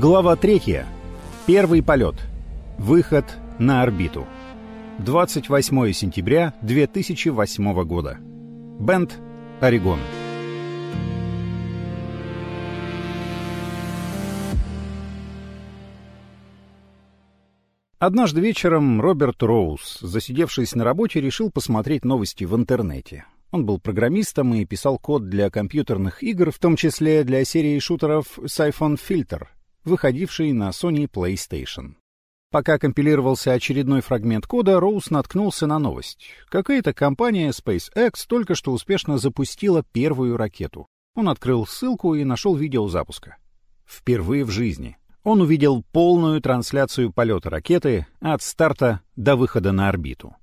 Глава 3. Первый полет. Выход на орбиту. 28 сентября 2008 года. Бенд, Орегон. Однажды вечером Роберт Роуз, засидевшись на работе, решил посмотреть новости в интернете. Он был программистом и писал код для компьютерных игр, в том числе для серии шутеров Siphon Filter, выходившей на Sony PlayStation. Пока компилировался очередной фрагмент кода, Роуз наткнулся на новость. Какая-то компания SpaceX только что успешно запустила первую ракету. Он открыл ссылку и нашел видео запуска. Впервые в жизни он увидел полную трансляцию полета ракеты от старта до выхода на орбиту.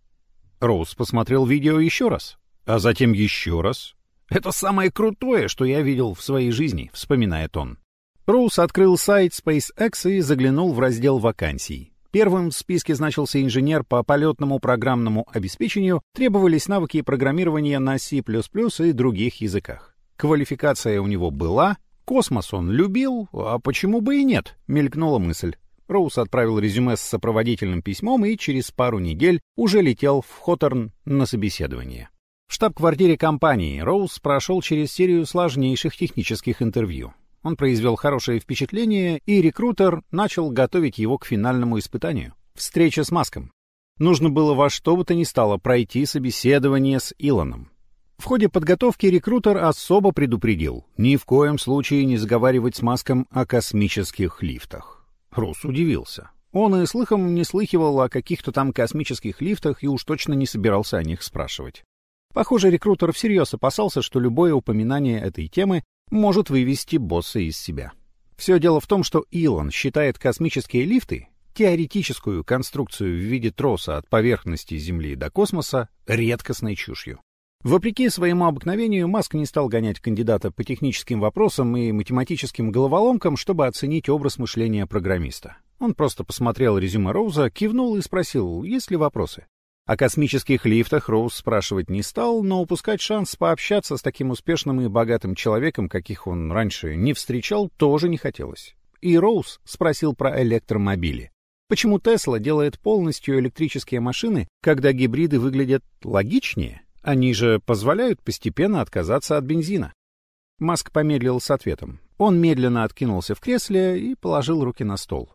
Роуз посмотрел видео еще раз, а затем еще раз. «Это самое крутое, что я видел в своей жизни», — вспоминает он. Роуз открыл сайт SpaceX и заглянул в раздел вакансий. Первым в списке значился инженер по полетному программному обеспечению, требовались навыки программирования на C++ и других языках. Квалификация у него была, космос он любил, а почему бы и нет, мелькнула мысль. Роуз отправил резюме с сопроводительным письмом и через пару недель уже летел в Хоторн на собеседование. В штаб-квартире компании Роуз прошел через серию сложнейших технических интервью. Он произвел хорошее впечатление, и рекрутер начал готовить его к финальному испытанию — встрече с Маском. Нужно было во что бы то ни стало пройти собеседование с Илоном. В ходе подготовки рекрутер особо предупредил ни в коем случае не заговаривать с Маском о космических лифтах. Рус удивился. Он и слыхом не слыхивал о каких-то там космических лифтах и уж точно не собирался о них спрашивать. Похоже, рекрутер всерьез опасался, что любое упоминание этой темы может вывести босса из себя. Все дело в том, что Илон считает космические лифты, теоретическую конструкцию в виде троса от поверхности Земли до космоса, редкостной чушью. Вопреки своему обыкновению, Маск не стал гонять кандидата по техническим вопросам и математическим головоломкам, чтобы оценить образ мышления программиста. Он просто посмотрел резюме Роуза, кивнул и спросил, есть ли вопросы. О космических лифтах Роуз спрашивать не стал, но упускать шанс пообщаться с таким успешным и богатым человеком, каких он раньше не встречал, тоже не хотелось. И Роуз спросил про электромобили. Почему Тесла делает полностью электрические машины, когда гибриды выглядят логичнее? Они же позволяют постепенно отказаться от бензина. Маск помедлил с ответом. Он медленно откинулся в кресле и положил руки на стол.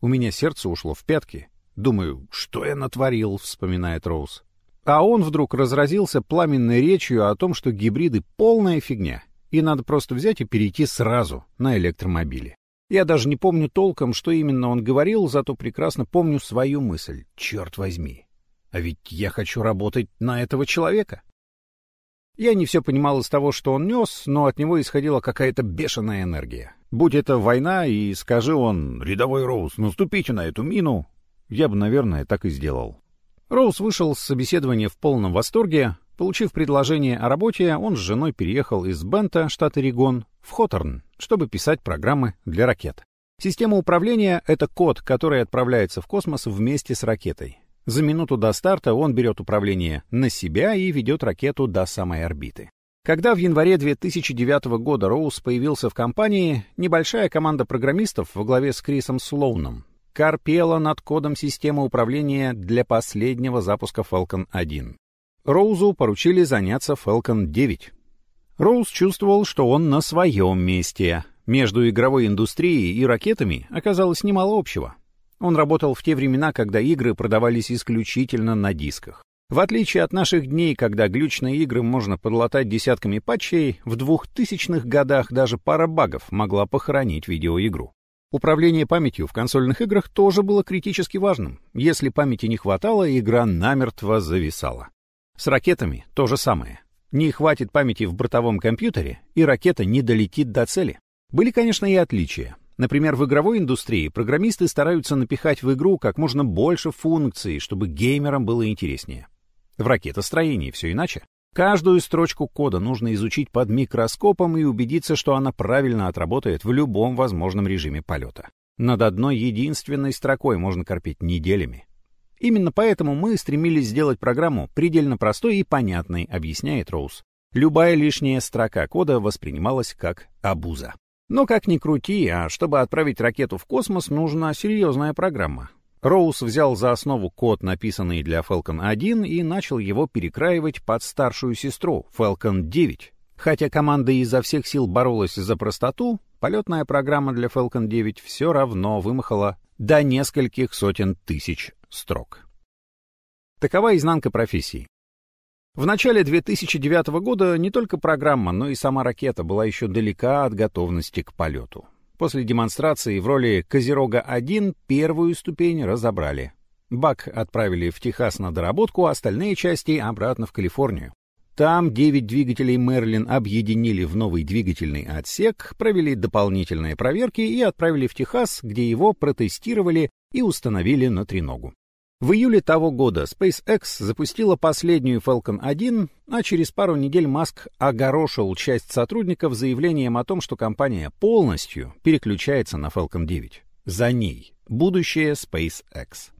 У меня сердце ушло в пятки. Думаю, что я натворил, вспоминает Роуз. А он вдруг разразился пламенной речью о том, что гибриды — полная фигня, и надо просто взять и перейти сразу на электромобили. Я даже не помню толком, что именно он говорил, зато прекрасно помню свою мысль. Черт возьми. А ведь я хочу работать на этого человека. Я не все понимал из того, что он нес, но от него исходила какая-то бешеная энергия. Будь это война, и скажи он, рядовой Роуз, наступите на эту мину, я бы, наверное, так и сделал. Роуз вышел с собеседования в полном восторге. Получив предложение о работе, он с женой переехал из Бента, штат Орегон, в Хоторн, чтобы писать программы для ракет. Система управления — это код, который отправляется в космос вместе с ракетой. За минуту до старта он берет управление на себя и ведет ракету до самой орбиты. Когда в январе 2009 года Роуз появился в компании, небольшая команда программистов во главе с Крисом Слоуном корпела над кодом системы управления для последнего запуска Falcon 1. Роузу поручили заняться Falcon 9. Роуз чувствовал, что он на своем месте. Между игровой индустрией и ракетами оказалось немало общего. Он работал в те времена, когда игры продавались исключительно на дисках. В отличие от наших дней, когда глючные игры можно подлатать десятками патчей, в двухтысячных годах даже пара багов могла похоронить видеоигру. Управление памятью в консольных играх тоже было критически важным. Если памяти не хватало, игра намертво зависала. С ракетами то же самое. Не хватит памяти в бортовом компьютере, и ракета не долетит до цели. Были, конечно, и отличия. Например, в игровой индустрии программисты стараются напихать в игру как можно больше функций, чтобы геймерам было интереснее. В ракетостроении все иначе. Каждую строчку кода нужно изучить под микроскопом и убедиться, что она правильно отработает в любом возможном режиме полета. Над одной единственной строкой можно корпеть неделями. Именно поэтому мы стремились сделать программу предельно простой и понятной, объясняет Роуз. Любая лишняя строка кода воспринималась как абуза. Но как ни крути, а чтобы отправить ракету в космос, нужна серьезная программа. Роуз взял за основу код, написанный для Falcon 1, и начал его перекраивать под старшую сестру, Falcon 9. Хотя команда изо всех сил боролась за простоту, полетная программа для Falcon 9 все равно вымахала до нескольких сотен тысяч строк. Такова изнанка профессии. В начале 2009 года не только программа, но и сама ракета была еще далека от готовности к полету. После демонстрации в роли «Козерога-1» первую ступень разобрали. Бак отправили в Техас на доработку, а остальные части обратно в Калифорнию. Там 9 двигателей «Мерлин» объединили в новый двигательный отсек, провели дополнительные проверки и отправили в Техас, где его протестировали и установили на треногу. В июле того года SpaceX запустила последнюю Falcon 1, а через пару недель Маск огорошил часть сотрудников заявлением о том, что компания полностью переключается на Falcon 9. За ней будущее SpaceX.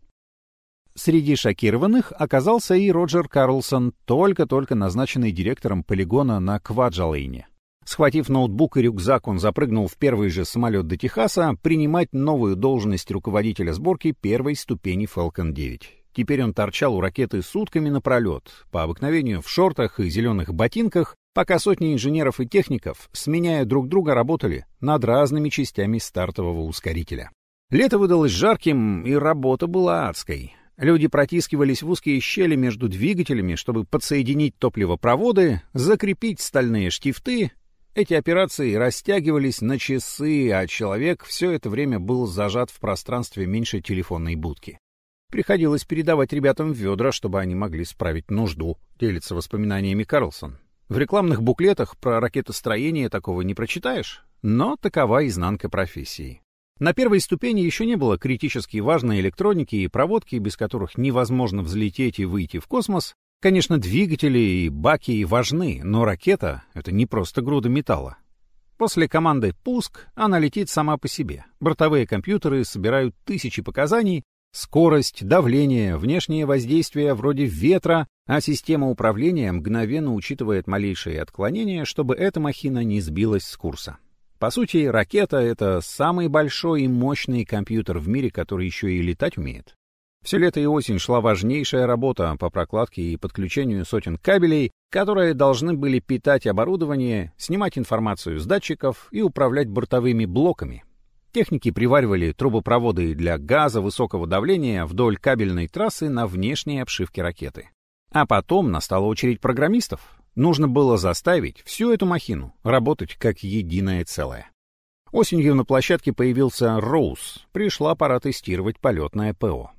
Среди шокированных оказался и Роджер Карлсон, только-только назначенный директором полигона на Кваджалейне. Схватив ноутбук и рюкзак, он запрыгнул в первый же самолет до Техаса принимать новую должность руководителя сборки первой ступени Falcon 9. Теперь он торчал у ракеты сутками напролет, по обыкновению в шортах и зеленых ботинках, пока сотни инженеров и техников, сменяя друг друга, работали над разными частями стартового ускорителя. Лето выдалось жарким, и работа была адской. Люди протискивались в узкие щели между двигателями, чтобы подсоединить топливопроводы, закрепить стальные штифты эти операции растягивались на часы, а человек все это время был зажат в пространстве меньше телефонной будки. Приходилось передавать ребятам ведра, чтобы они могли справить нужду, делится воспоминаниями Карлсон. В рекламных буклетах про ракетостроение такого не прочитаешь, но такова изнанка профессии. На первой ступени еще не было критически важной электроники и проводки, без которых невозможно взлететь и выйти в космос, Конечно, двигатели и баки важны, но ракета — это не просто груда металла. После команды «пуск» она летит сама по себе. Бортовые компьютеры собирают тысячи показаний, скорость, давление, внешнее воздействие вроде ветра, а система управления мгновенно учитывает малейшие отклонения, чтобы эта махина не сбилась с курса. По сути, ракета — это самый большой и мощный компьютер в мире, который еще и летать умеет. Все лето и осень шла важнейшая работа по прокладке и подключению сотен кабелей, которые должны были питать оборудование, снимать информацию с датчиков и управлять бортовыми блоками. Техники приваривали трубопроводы для газа высокого давления вдоль кабельной трассы на внешней обшивке ракеты. А потом настала очередь программистов. Нужно было заставить всю эту махину работать как единое целое. Осенью на площадке появился Роуз. Пришла пора тестировать полетное ПО.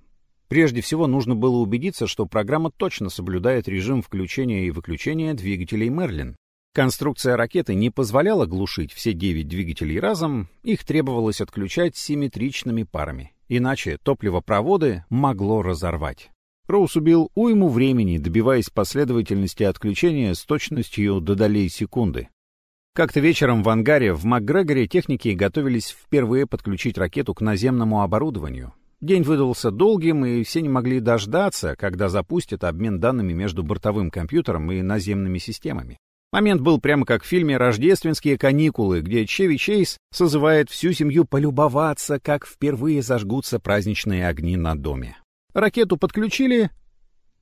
Прежде всего нужно было убедиться, что программа точно соблюдает режим включения и выключения двигателей Мерлин. Конструкция ракеты не позволяла глушить все девять двигателей разом, их требовалось отключать симметричными парами, иначе топливопроводы могло разорвать. Роуз убил уйму времени, добиваясь последовательности отключения с точностью до долей секунды. Как-то вечером в ангаре в МакГрегоре техники готовились впервые подключить ракету к наземному оборудованию. День выдался долгим, и все не могли дождаться, когда запустят обмен данными между бортовым компьютером и наземными системами. Момент был прямо как в фильме «Рождественские каникулы», где Чеви Чейз созывает всю семью полюбоваться, как впервые зажгутся праздничные огни на доме. Ракету подключили,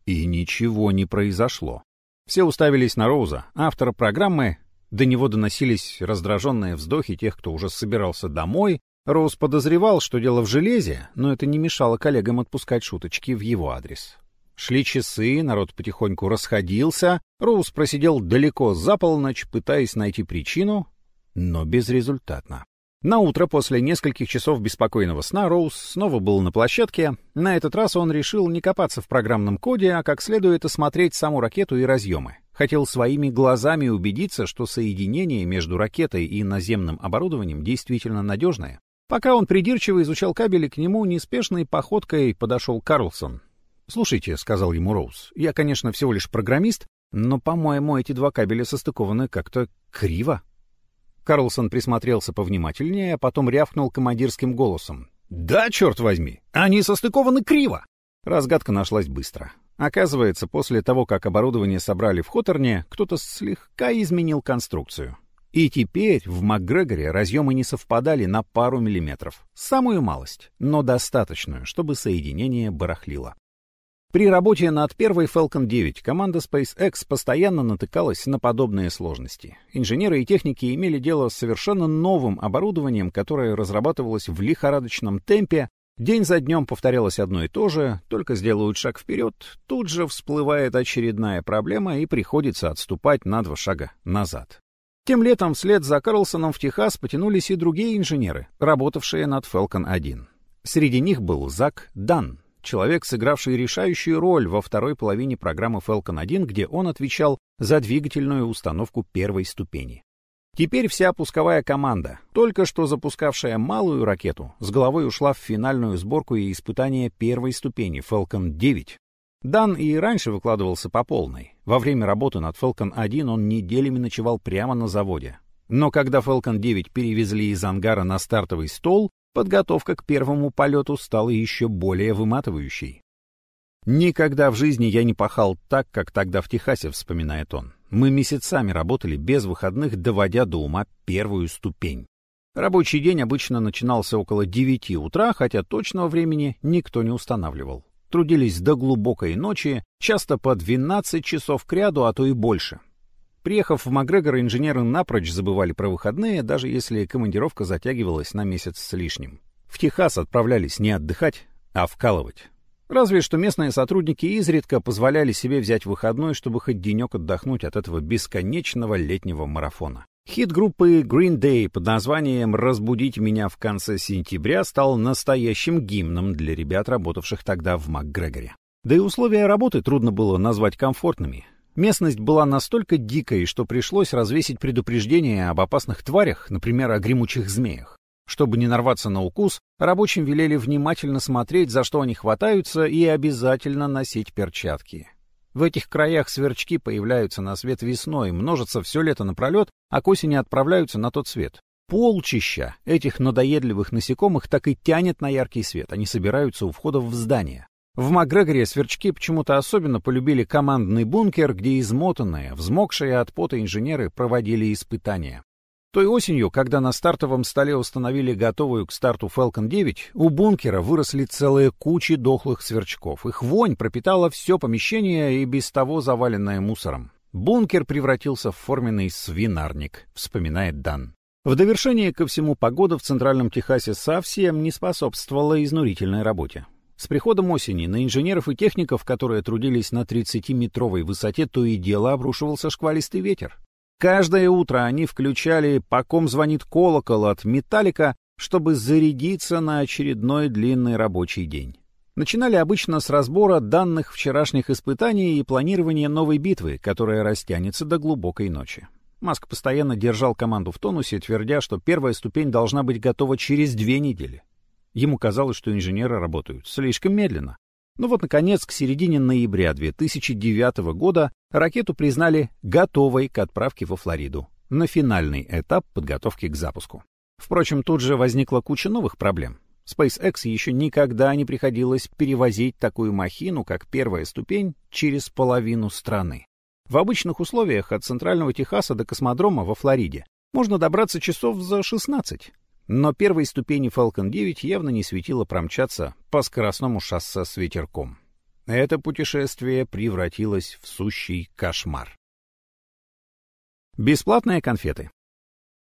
и ничего не произошло. Все уставились на Роуза, автора программы. До него доносились раздраженные вздохи тех, кто уже собирался домой, Роуз подозревал, что дело в железе, но это не мешало коллегам отпускать шуточки в его адрес. Шли часы, народ потихоньку расходился, Роуз просидел далеко за полночь, пытаясь найти причину, но безрезультатно. На утро после нескольких часов беспокойного сна Роуз снова был на площадке. На этот раз он решил не копаться в программном коде, а как следует осмотреть саму ракету и разъемы. Хотел своими глазами убедиться, что соединение между ракетой и наземным оборудованием действительно надежное. Пока он придирчиво изучал кабели, к нему неспешной походкой подошел Карлсон. «Слушайте», — сказал ему Роуз, — «я, конечно, всего лишь программист, но, по-моему, эти два кабеля состыкованы как-то криво». Карлсон присмотрелся повнимательнее, а потом рявкнул командирским голосом. «Да, черт возьми, они состыкованы криво!» Разгадка нашлась быстро. Оказывается, после того, как оборудование собрали в Хоторне, кто-то слегка изменил конструкцию. И теперь в МакГрегоре разъемы не совпадали на пару миллиметров. Самую малость, но достаточную, чтобы соединение барахлило. При работе над первой Falcon 9 команда SpaceX постоянно натыкалась на подобные сложности. Инженеры и техники имели дело с совершенно новым оборудованием, которое разрабатывалось в лихорадочном темпе, день за днем повторялось одно и то же, только сделают шаг вперед, тут же всплывает очередная проблема и приходится отступать на два шага назад. Тем летом вслед за Карлсоном в Техас потянулись и другие инженеры, работавшие над Falcon 1. Среди них был Зак Дан, человек, сыгравший решающую роль во второй половине программы Falcon 1, где он отвечал за двигательную установку первой ступени. Теперь вся пусковая команда, только что запускавшая малую ракету, с головой ушла в финальную сборку и испытание первой ступени Falcon 9. Дан и раньше выкладывался по полной. Во время работы над Falcon 1 он неделями ночевал прямо на заводе. Но когда Falcon 9 перевезли из ангара на стартовый стол, подготовка к первому полету стала еще более выматывающей. «Никогда в жизни я не пахал так, как тогда в Техасе», — вспоминает он. «Мы месяцами работали без выходных, доводя до ума первую ступень. Рабочий день обычно начинался около 9 утра, хотя точного времени никто не устанавливал. Трудились до глубокой ночи, часто по 12 часов кряду, а то и больше. Приехав в Макгрегор, инженеры напрочь забывали про выходные, даже если командировка затягивалась на месяц с лишним. В Техас отправлялись не отдыхать, а вкалывать. Разве что местные сотрудники изредка позволяли себе взять выходной, чтобы хоть денек отдохнуть от этого бесконечного летнего марафона. Хит группы Green Day под названием «Разбудить меня в конце сентября» стал настоящим гимном для ребят, работавших тогда в МакГрегоре. Да и условия работы трудно было назвать комфортными. Местность была настолько дикой, что пришлось развесить предупреждения об опасных тварях, например, о гремучих змеях. Чтобы не нарваться на укус, рабочим велели внимательно смотреть, за что они хватаются, и обязательно носить перчатки. В этих краях сверчки появляются на свет весной, множатся все лето напролет, а к осени отправляются на тот свет. Полчища этих надоедливых насекомых так и тянет на яркий свет, они собираются у входа в здание. В Макгрегоре сверчки почему-то особенно полюбили командный бункер, где измотанные, взмокшие от пота инженеры проводили испытания. Той осенью, когда на стартовом столе установили готовую к старту Falcon 9, у бункера выросли целые кучи дохлых сверчков. Их вонь пропитала все помещение и без того заваленное мусором. Бункер превратился в форменный свинарник, вспоминает Дан. В довершение ко всему погода в Центральном Техасе совсем не способствовала изнурительной работе. С приходом осени на инженеров и техников, которые трудились на 30-метровой высоте, то и дело обрушивался шквалистый ветер. Каждое утро они включали «По ком звонит колокол» от «Металлика», чтобы зарядиться на очередной длинный рабочий день. Начинали обычно с разбора данных вчерашних испытаний и планирования новой битвы, которая растянется до глубокой ночи. Маск постоянно держал команду в тонусе, твердя, что первая ступень должна быть готова через две недели. Ему казалось, что инженеры работают слишком медленно. Но вот, наконец, к середине ноября 2009 года ракету признали готовой к отправке во Флориду на финальный этап подготовки к запуску. Впрочем, тут же возникла куча новых проблем. SpaceX еще никогда не приходилось перевозить такую махину, как первая ступень, через половину страны. В обычных условиях от центрального Техаса до космодрома во Флориде можно добраться часов за 16, но первой ступени Falcon 9 явно не светило промчаться по скоростному шоссе с ветерком. Это путешествие превратилось в сущий кошмар. Бесплатные конфеты.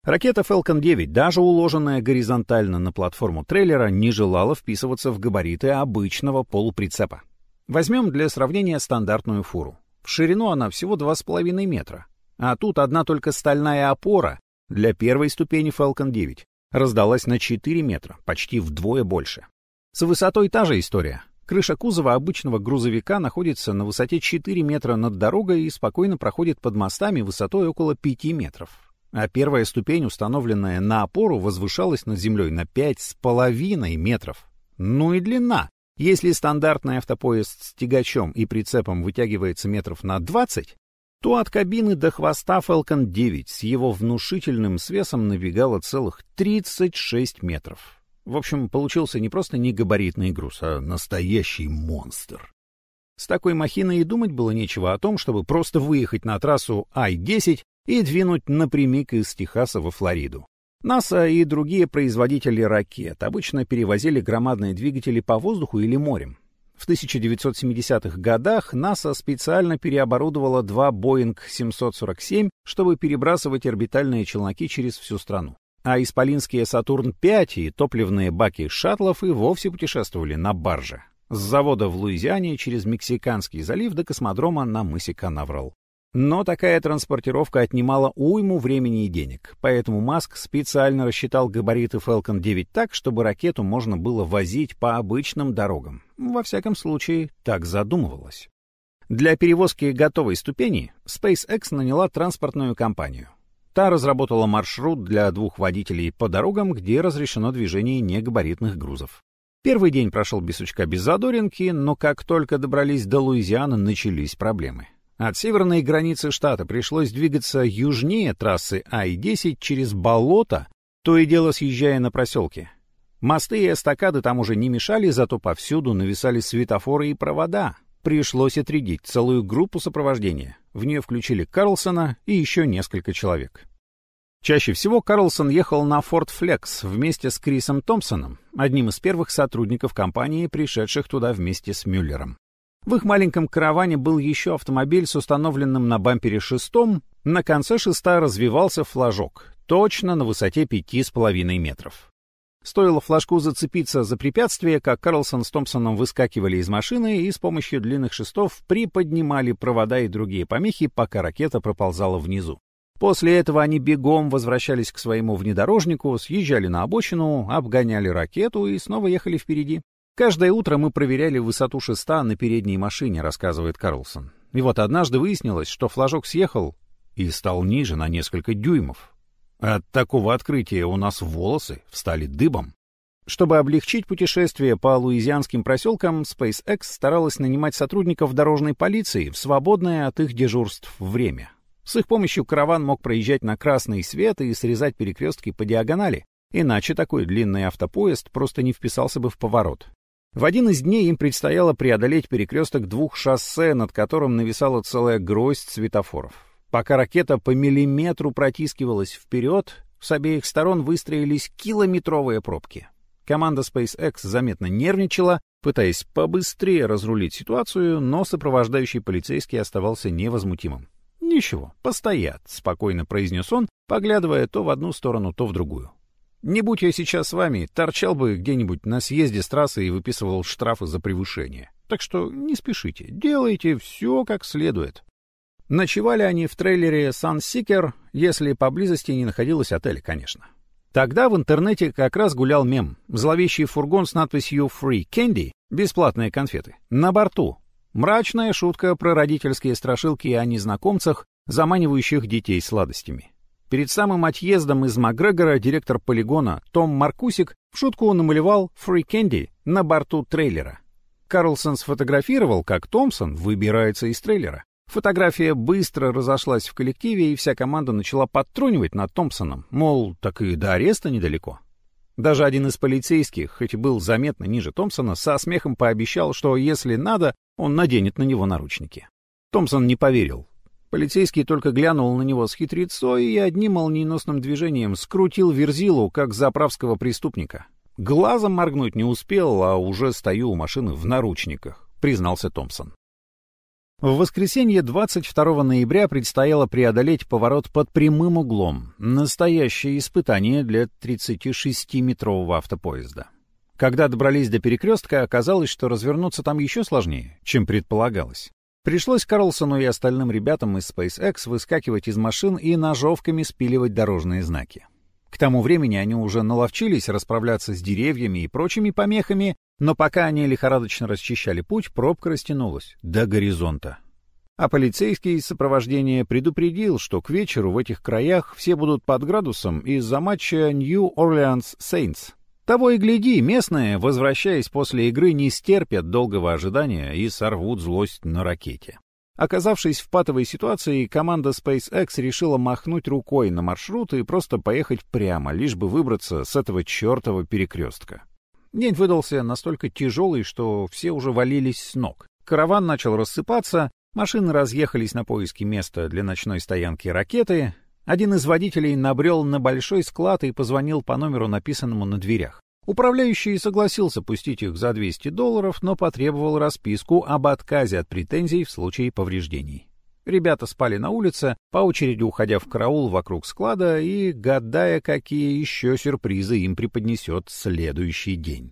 Ракета Falcon 9, даже уложенная горизонтально на платформу трейлера, не желала вписываться в габариты обычного полуприцепа. Возьмем для сравнения стандартную фуру. В ширину она всего 2,5 метра, а тут одна только стальная опора для первой ступени Falcon 9 раздалась на 4 метра, почти вдвое больше. С высотой та же история. Крыша кузова обычного грузовика находится на высоте 4 метра над дорогой и спокойно проходит под мостами высотой около 5 метров. А первая ступень, установленная на опору, возвышалась над землей на 5,5 метров. Ну и длина. Если стандартный автопоезд с тягачом и прицепом вытягивается метров на 20, то от кабины до хвоста Falcon 9 с его внушительным свесом набегало целых 36 метров. В общем, получился не просто негабаритный груз, а настоящий монстр. С такой махиной и думать было нечего о том, чтобы просто выехать на трассу Ай-10 и двинуть напрямик из Техаса во Флориду. НАСА и другие производители ракет обычно перевозили громадные двигатели по воздуху или морем. В 1970-х годах НАСА специально переоборудовала два Боинг 747, чтобы перебрасывать орбитальные челноки через всю страну. А исполинские «Сатурн-5» и топливные баки шаттлов и вовсе путешествовали на барже. С завода в Луизиане через Мексиканский залив до космодрома на мысе Канаврал. Но такая транспортировка отнимала уйму времени и денег, поэтому Маск специально рассчитал габариты Falcon 9 так, чтобы ракету можно было возить по обычным дорогам. Во всяком случае, так задумывалось. Для перевозки готовой ступени SpaceX наняла транспортную компанию. Та разработала маршрут для двух водителей по дорогам, где разрешено движение негабаритных грузов. Первый день прошел без сучка без задоринки, но как только добрались до Луизианы, начались проблемы. От северной границы штата пришлось двигаться южнее трассы Ай-10 через болото, то и дело съезжая на проселки. Мосты и эстакады там уже не мешали, зато повсюду нависали светофоры и провода. Пришлось отрядить целую группу сопровождения. В нее включили Карлсона и еще несколько человек. Чаще всего Карлсон ехал на Форт Флекс вместе с Крисом Томпсоном, одним из первых сотрудников компании, пришедших туда вместе с Мюллером. В их маленьком караване был еще автомобиль с установленным на бампере шестом. На конце шеста развивался флажок, точно на высоте пяти с половиной метров. Стоило флажку зацепиться за препятствие, как Карлсон с Томпсоном выскакивали из машины и с помощью длинных шестов приподнимали провода и другие помехи, пока ракета проползала внизу. После этого они бегом возвращались к своему внедорожнику, съезжали на обочину, обгоняли ракету и снова ехали впереди. Каждое утро мы проверяли высоту шеста на передней машине, рассказывает Карлсон. И вот однажды выяснилось, что флажок съехал и стал ниже на несколько дюймов. От такого открытия у нас волосы встали дыбом. Чтобы облегчить путешествие по луизианским проселкам, SpaceX старалась нанимать сотрудников дорожной полиции в свободное от их дежурств время. С их помощью караван мог проезжать на красный свет и срезать перекрестки по диагонали, иначе такой длинный автопоезд просто не вписался бы в поворот. В один из дней им предстояло преодолеть перекресток двух шоссе, над которым нависала целая гроздь светофоров. Пока ракета по миллиметру протискивалась вперед, с обеих сторон выстроились километровые пробки. Команда SpaceX заметно нервничала, пытаясь побыстрее разрулить ситуацию, но сопровождающий полицейский оставался невозмутимым. «Ничего, постоят», — спокойно произнес он, поглядывая то в одну сторону, то в другую. Не будь я сейчас с вами, торчал бы где-нибудь на съезде с трассы и выписывал штрафы за превышение. Так что не спешите, делайте все как следует. Ночевали они в трейлере Sunseeker, если поблизости не находилось отеля, конечно. Тогда в интернете как раз гулял мем. Зловещий фургон с надписью «Free Candy» — бесплатные конфеты. На борту. Мрачная шутка про родительские страшилки о незнакомцах, заманивающих детей сладостями. Перед самым отъездом из Макгрегора директор полигона Том Маркусик в шутку намалевал «Free Candy» на борту трейлера. Карлсон сфотографировал, как Томпсон выбирается из трейлера. Фотография быстро разошлась в коллективе, и вся команда начала подтрунивать над Томпсоном, мол, так и до ареста недалеко. Даже один из полицейских, хоть и был заметно ниже Томпсона, со смехом пообещал, что если надо, он наденет на него наручники. Томпсон не поверил. Полицейский только глянул на него с хитрецой и одним молниеносным движением скрутил Верзилу, как заправского преступника. Глазом моргнуть не успел, а уже стою у машины в наручниках, признался Томпсон. В воскресенье 22 ноября предстояло преодолеть поворот под прямым углом. Настоящее испытание для 36-метрового автопоезда. Когда добрались до перекрестка, оказалось, что развернуться там еще сложнее, чем предполагалось. Пришлось Карлсону и остальным ребятам из SpaceX выскакивать из машин и ножовками спиливать дорожные знаки. К тому времени они уже наловчились расправляться с деревьями и прочими помехами, но пока они лихорадочно расчищали путь, пробка растянулась до горизонта. А полицейский из сопровождения предупредил, что к вечеру в этих краях все будут под градусом из-за матча Orleans Saints. Того и гляди, местные, возвращаясь после игры, не стерпят долгого ожидания и сорвут злость на ракете. Оказавшись в патовой ситуации, команда SpaceX решила махнуть рукой на маршрут и просто поехать прямо, лишь бы выбраться с этого чертова перекрестка. День выдался настолько тяжелый, что все уже валились с ног. Караван начал рассыпаться, машины разъехались на поиски места для ночной стоянки ракеты — Один из водителей набрел на большой склад и позвонил по номеру, написанному на дверях. Управляющий согласился пустить их за 200 долларов, но потребовал расписку об отказе от претензий в случае повреждений. Ребята спали на улице, по очереди уходя в караул вокруг склада и гадая, какие еще сюрпризы им преподнесет следующий день.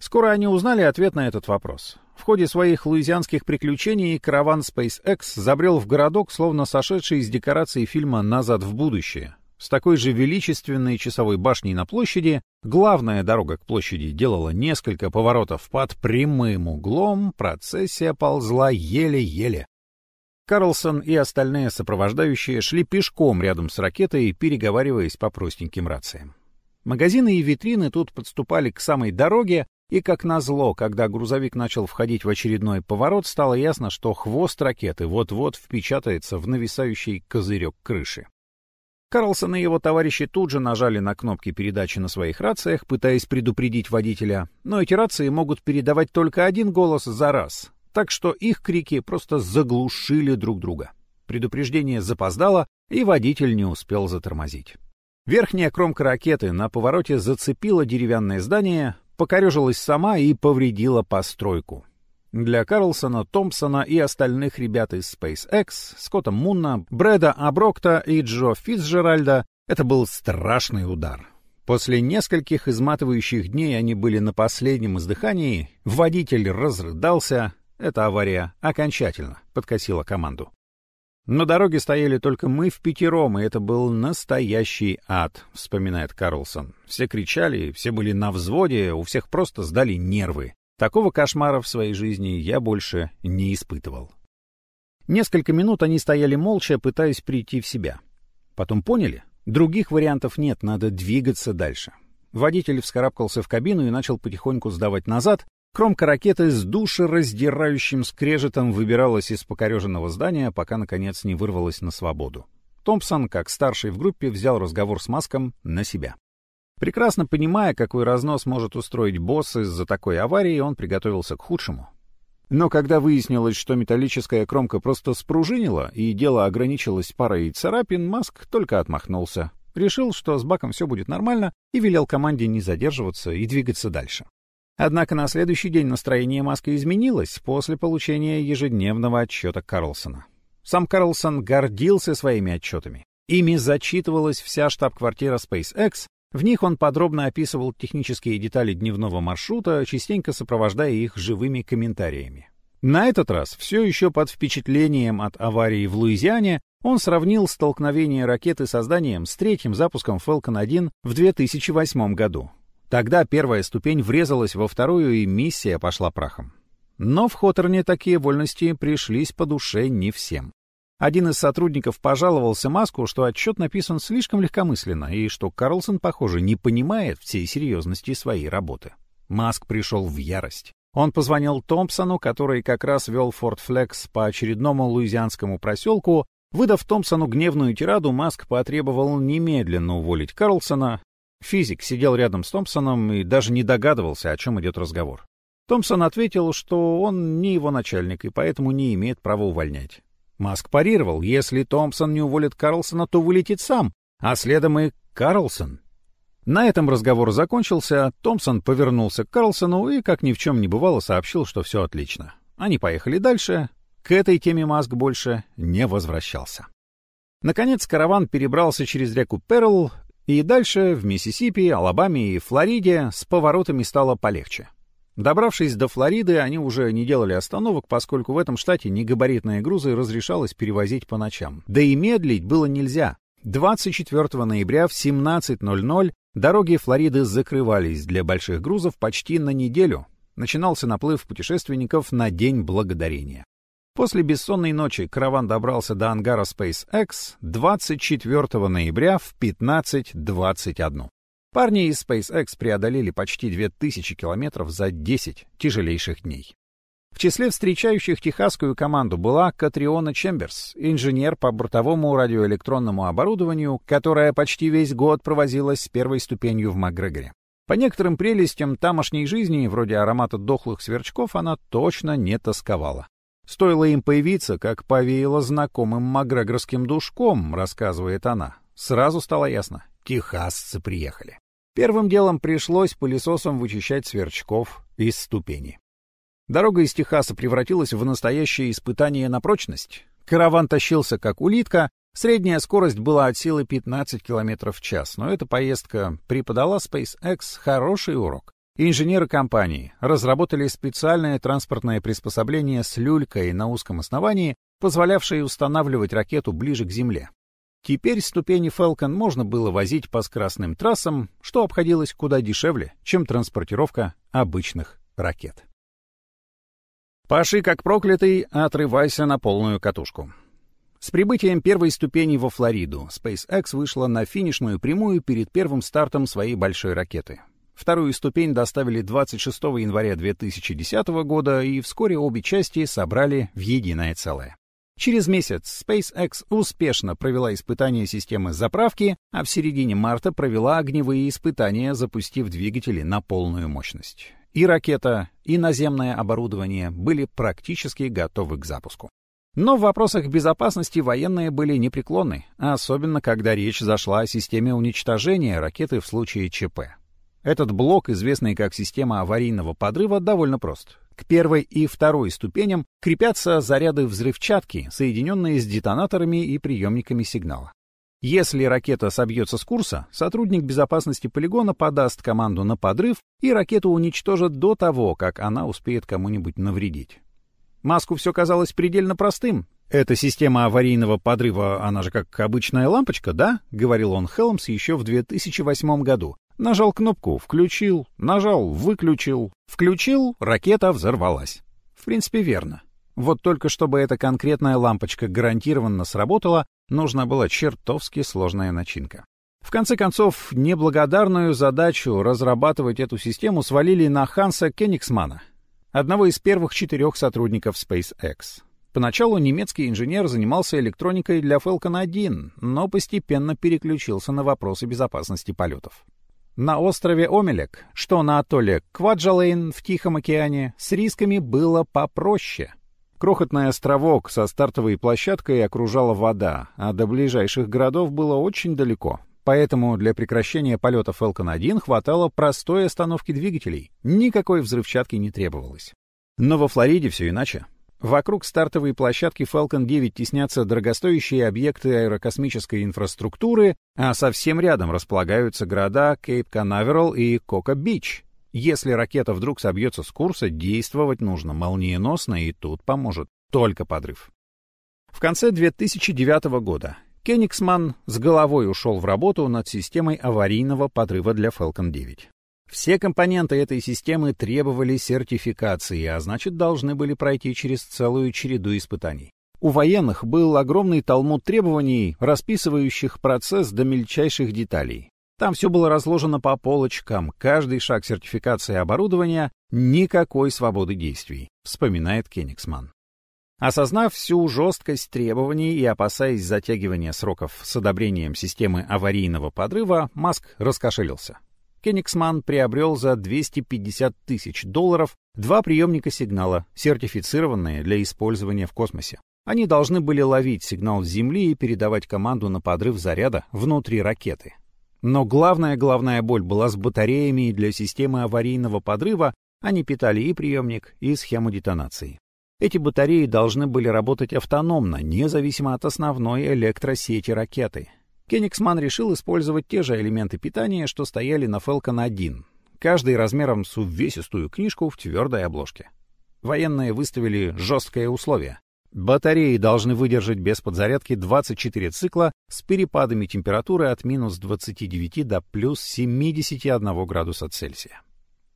Скоро они узнали ответ на этот вопрос. В ходе своих луизианских приключений караван SpaceX забрел в городок, словно сошедший из декорации фильма «Назад в будущее». С такой же величественной часовой башней на площади главная дорога к площади делала несколько поворотов под прямым углом, процессия ползла еле-еле. Карлсон и остальные сопровождающие шли пешком рядом с ракетой, переговариваясь по простеньким рациям. Магазины и витрины тут подступали к самой дороге, и, как назло, когда грузовик начал входить в очередной поворот, стало ясно, что хвост ракеты вот-вот впечатается в нависающий козырек крыши. Карлсон и его товарищи тут же нажали на кнопки передачи на своих рациях, пытаясь предупредить водителя, но эти рации могут передавать только один голос за раз, так что их крики просто заглушили друг друга. Предупреждение запоздало, и водитель не успел затормозить. Верхняя кромка ракеты на повороте зацепила деревянное здание, покорежилась сама и повредила постройку. Для Карлсона, Томпсона и остальных ребят из SpaceX, Скотта Мунна, Брэда Аброкта и Джо Фицджеральда это был страшный удар. После нескольких изматывающих дней они были на последнем издыхании, водитель разрыдался, эта авария окончательно подкосила команду. На дороге стояли только мы в пятером, и это был настоящий ад, вспоминает Карлсон. Все кричали, все были на взводе, у всех просто сдали нервы. Такого кошмара в своей жизни я больше не испытывал. Несколько минут они стояли молча, пытаясь прийти в себя. Потом поняли, других вариантов нет, надо двигаться дальше. Водитель вскарабкался в кабину и начал потихоньку сдавать назад, Кромка ракеты с душераздирающим скрежетом выбиралась из покореженного здания, пока, наконец, не вырвалась на свободу. Томпсон, как старший в группе, взял разговор с Маском на себя. Прекрасно понимая, какой разнос может устроить босс из-за такой аварии, он приготовился к худшему. Но когда выяснилось, что металлическая кромка просто спружинила, и дело ограничилось парой царапин, Маск только отмахнулся. Решил, что с баком все будет нормально, и велел команде не задерживаться и двигаться дальше. Однако на следующий день настроение Маска изменилось после получения ежедневного отчета Карлсона. Сам Карлсон гордился своими отчетами. Ими зачитывалась вся штаб-квартира SpaceX, в них он подробно описывал технические детали дневного маршрута, частенько сопровождая их живыми комментариями. На этот раз, все еще под впечатлением от аварии в Луизиане, он сравнил столкновение ракеты с созданием с третьим запуском Falcon 1 в 2008 году. Тогда первая ступень врезалась во вторую, и миссия пошла прахом. Но в Хоторне такие вольности пришлись по душе не всем. Один из сотрудников пожаловался Маску, что отчет написан слишком легкомысленно, и что Карлсон, похоже, не понимает всей серьезности своей работы. Маск пришел в ярость. Он позвонил Томпсону, который как раз вел Форт Флекс по очередному луизианскому проселку. Выдав Томпсону гневную тираду, Маск потребовал немедленно уволить Карлсона, Физик сидел рядом с Томпсоном и даже не догадывался, о чем идет разговор. Томпсон ответил, что он не его начальник и поэтому не имеет права увольнять. Маск парировал, если Томпсон не уволит Карлсона, то вылетит сам, а следом и Карлсон. На этом разговор закончился, Томпсон повернулся к Карлсону и, как ни в чем не бывало, сообщил, что все отлично. Они поехали дальше, к этой теме Маск больше не возвращался. Наконец караван перебрался через реку Перл и дальше в Миссисипи, Алабаме и Флориде с поворотами стало полегче. Добравшись до Флориды, они уже не делали остановок, поскольку в этом штате негабаритные грузы разрешалось перевозить по ночам. Да и медлить было нельзя. 24 ноября в 17.00 дороги Флориды закрывались для больших грузов почти на неделю. Начинался наплыв путешественников на День Благодарения. После бессонной ночи караван добрался до ангара SpaceX 24 ноября в 15.21. Парни из SpaceX преодолели почти 2000 километров за 10 тяжелейших дней. В числе встречающих техасскую команду была Катриона Чемберс, инженер по бортовому радиоэлектронному оборудованию, которая почти весь год провозилась с первой ступенью в Макгрегоре. По некоторым прелестям тамошней жизни, вроде аромата дохлых сверчков, она точно не тосковала. Стоило им появиться, как повеяло знакомым макгрегорским душком, рассказывает она. Сразу стало ясно — техасцы приехали. Первым делом пришлось пылесосом вычищать сверчков из ступени. Дорога из Техаса превратилась в настоящее испытание на прочность. Караван тащился как улитка, средняя скорость была от силы 15 км в час, но эта поездка преподала SpaceX хороший урок. Инженеры компании разработали специальное транспортное приспособление с люлькой на узком основании, позволявшее устанавливать ракету ближе к Земле. Теперь ступени Falcon можно было возить по скоростным трассам, что обходилось куда дешевле, чем транспортировка обычных ракет. Паши, как проклятый, отрывайся на полную катушку. С прибытием первой ступени во Флориду SpaceX вышла на финишную прямую перед первым стартом своей большой ракеты. Вторую ступень доставили 26 января 2010 года, и вскоре обе части собрали в единое целое. Через месяц SpaceX успешно провела испытания системы заправки, а в середине марта провела огневые испытания, запустив двигатели на полную мощность. И ракета, и наземное оборудование были практически готовы к запуску. Но в вопросах безопасности военные были непреклонны, особенно когда речь зашла о системе уничтожения ракеты в случае ЧП. Этот блок, известный как система аварийного подрыва, довольно прост. К первой и второй ступеням крепятся заряды взрывчатки, соединенные с детонаторами и приемниками сигнала. Если ракета собьется с курса, сотрудник безопасности полигона подаст команду на подрыв, и ракету уничтожат до того, как она успеет кому-нибудь навредить. Маску все казалось предельно простым. «Эта система аварийного подрыва, она же как обычная лампочка, да?» — говорил он Хелмс еще в 2008 году. Нажал кнопку «включил», нажал «выключил», включил, ракета взорвалась. В принципе, верно. Вот только чтобы эта конкретная лампочка гарантированно сработала, нужна была чертовски сложная начинка. В конце концов, неблагодарную задачу разрабатывать эту систему свалили на Ханса Кенигсмана, одного из первых четырех сотрудников SpaceX. Поначалу немецкий инженер занимался электроникой для Falcon 1, но постепенно переключился на вопросы безопасности полетов. На острове Омелек, что на атолле Кваджалейн в Тихом океане, с рисками было попроще. Крохотный островок со стартовой площадкой окружала вода, а до ближайших городов было очень далеко. Поэтому для прекращения полета Falcon 1 хватало простой остановки двигателей. Никакой взрывчатки не требовалось. Но во Флориде все иначе. Вокруг стартовой площадки Falcon 9 теснятся дорогостоящие объекты аэрокосмической инфраструктуры, а совсем рядом располагаются города Кейп-Канаверал и Кока-Бич. Если ракета вдруг собьется с курса, действовать нужно молниеносно, и тут поможет только подрыв. В конце 2009 года Кенигсман с головой ушел в работу над системой аварийного подрыва для Falcon 9. Все компоненты этой системы требовали сертификации, а значит, должны были пройти через целую череду испытаний. У военных был огромный талмуд требований, расписывающих процесс до мельчайших деталей. Там все было разложено по полочкам, каждый шаг сертификации оборудования, никакой свободы действий, вспоминает Кенигсман. Осознав всю жесткость требований и опасаясь затягивания сроков с одобрением системы аварийного подрыва, Маск раскошелился. Кенигсман приобрел за 250 тысяч долларов два приемника сигнала, сертифицированные для использования в космосе. Они должны были ловить сигнал с Земли и передавать команду на подрыв заряда внутри ракеты. Но главная-главная боль была с батареями для системы аварийного подрыва, они питали и приемник, и схему детонации. Эти батареи должны были работать автономно, независимо от основной электросети ракеты. Кенигсман решил использовать те же элементы питания, что стояли на Falcon 1, каждый размером с увесистую книжку в твердой обложке. Военные выставили жесткое условие. Батареи должны выдержать без подзарядки 24 цикла с перепадами температуры от минус 29 до плюс 71 градуса Цельсия.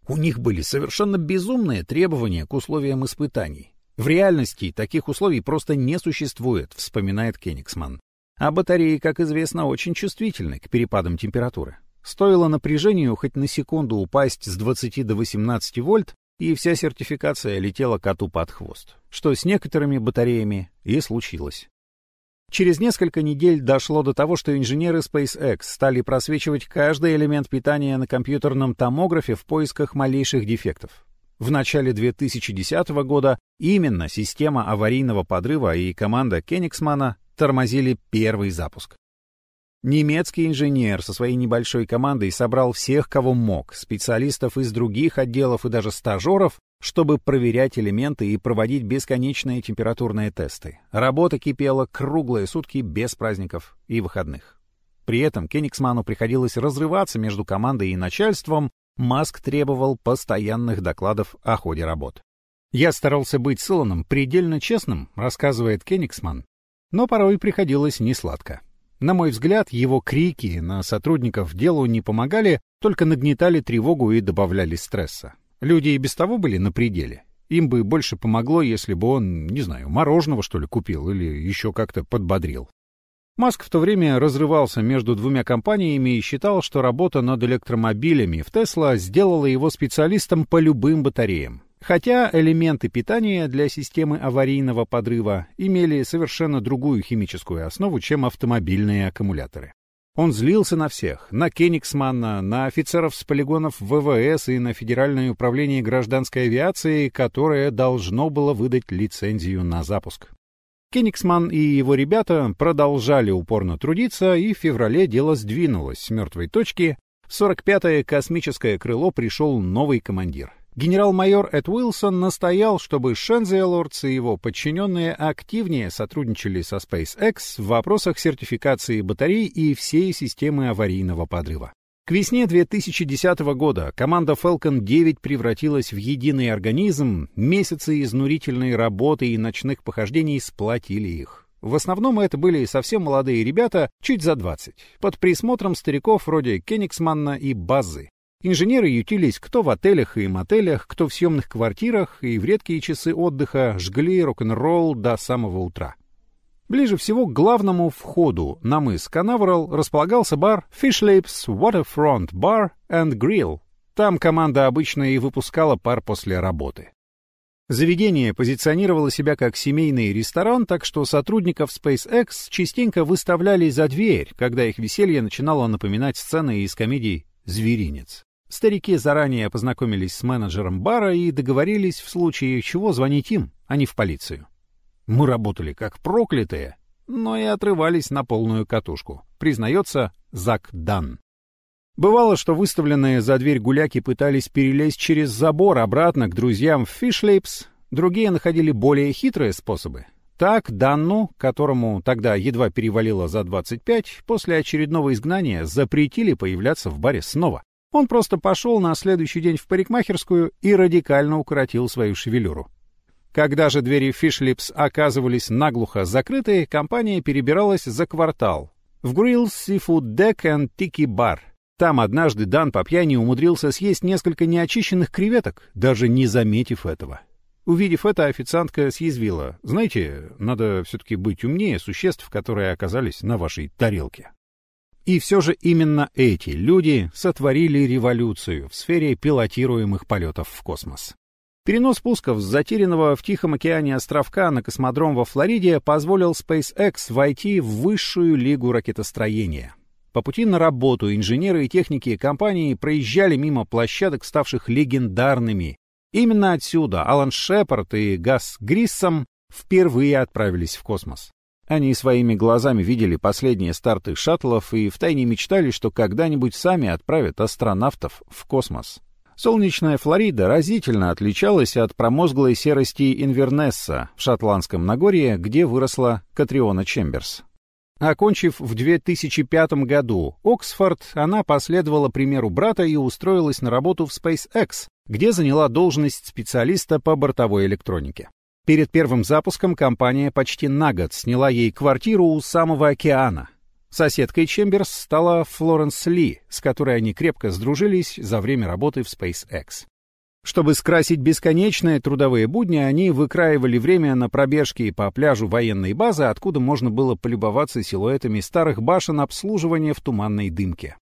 У них были совершенно безумные требования к условиям испытаний. В реальности таких условий просто не существует, вспоминает Кенигсман. А батареи, как известно, очень чувствительны к перепадам температуры. Стоило напряжению хоть на секунду упасть с 20 до 18 вольт, и вся сертификация летела коту под хвост, что с некоторыми батареями и случилось. Через несколько недель дошло до того, что инженеры SpaceX стали просвечивать каждый элемент питания на компьютерном томографе в поисках малейших дефектов. В начале 2010 года именно система аварийного подрыва и команда Кенигсмана тормозили первый запуск. Немецкий инженер со своей небольшой командой собрал всех, кого мог, специалистов из других отделов и даже стажеров, чтобы проверять элементы и проводить бесконечные температурные тесты. Работа кипела круглые сутки без праздников и выходных. При этом Кенигсману приходилось разрываться между командой и начальством, Маск требовал постоянных докладов о ходе работ. «Я старался быть с предельно честным», — рассказывает Кенигсман, но порой приходилось несладко. На мой взгляд, его крики на сотрудников делу не помогали, только нагнетали тревогу и добавляли стресса. Люди и без того были на пределе. Им бы больше помогло, если бы он, не знаю, мороженого, что ли, купил или еще как-то подбодрил. Маск в то время разрывался между двумя компаниями и считал, что работа над электромобилями в Тесла сделала его специалистом по любым батареям. Хотя элементы питания для системы аварийного подрыва имели совершенно другую химическую основу, чем автомобильные аккумуляторы. Он злился на всех, на Кенигсмана, на офицеров с полигонов ВВС и на Федеральное управление гражданской авиации, которое должно было выдать лицензию на запуск. Кенигсман и его ребята продолжали упорно трудиться, и в феврале дело сдвинулось с мертвой точки. В 45-е космическое крыло пришел новый командир. Генерал-майор Эд Уилсон настоял, чтобы Шензелордс и его подчиненные активнее сотрудничали со SpaceX в вопросах сертификации батарей и всей системы аварийного подрыва. К весне 2010 года команда Falcon 9 превратилась в единый организм, месяцы изнурительной работы и ночных похождений сплотили их. В основном это были совсем молодые ребята, чуть за 20, под присмотром стариков вроде Кенигсманна и Базы. Инженеры ютились кто в отелях и мотелях, кто в съемных квартирах, и в редкие часы отдыха жгли рок-н-ролл до самого утра. Ближе всего к главному входу на мыс Канаверал располагался бар Fish Lips Waterfront Bar and Grill. Там команда обычно и выпускала пар после работы. Заведение позиционировало себя как семейный ресторан, так что сотрудников SpaceX частенько выставляли за дверь, когда их веселье начинало напоминать сцены из комедий «Зверинец». Старики заранее познакомились с менеджером бара и договорились в случае чего звонить им, а не в полицию. Мы работали как проклятые, но и отрывались на полную катушку, признается Зак Дан. Бывало, что выставленные за дверь гуляки пытались перелезть через забор обратно к друзьям в Фишлейпс, другие находили более хитрые способы. Так Данну, которому тогда едва перевалило за 25, после очередного изгнания запретили появляться в баре снова. Он просто пошел на следующий день в парикмахерскую и радикально укоротил свою шевелюру. Когда же двери Фишлипс оказывались наглухо закрыты, компания перебиралась за квартал в Grills Seafood Deck and Tiki Bar. Там однажды Дан по пьяни умудрился съесть несколько неочищенных креветок, даже не заметив этого. Увидев это, официантка съязвила. «Знаете, надо все-таки быть умнее существ, которые оказались на вашей тарелке». И все же именно эти люди сотворили революцию в сфере пилотируемых полетов в космос. Перенос пусков с затерянного в Тихом океане островка на космодром во Флориде позволил SpaceX войти в высшую лигу ракетостроения. По пути на работу инженеры и техники компании проезжали мимо площадок, ставших легендарными. Именно отсюда Алан Шепард и Гас Гриссом впервые отправились в космос. Они своими глазами видели последние старты шаттлов и втайне мечтали, что когда-нибудь сами отправят астронавтов в космос. Солнечная Флорида разительно отличалась от промозглой серости Инвернесса в Шотландском Нагорье, где выросла Катриона Чемберс. Окончив в 2005 году Оксфорд, она последовала примеру брата и устроилась на работу в SpaceX, где заняла должность специалиста по бортовой электронике. Перед первым запуском компания почти на год сняла ей квартиру у самого океана, Соседкой Чемберс стала Флоренс Ли, с которой они крепко сдружились за время работы в SpaceX. Чтобы скрасить бесконечные трудовые будни, они выкраивали время на пробежки по пляжу военной базы, откуда можно было полюбоваться силуэтами старых башен обслуживания в туманной дымке.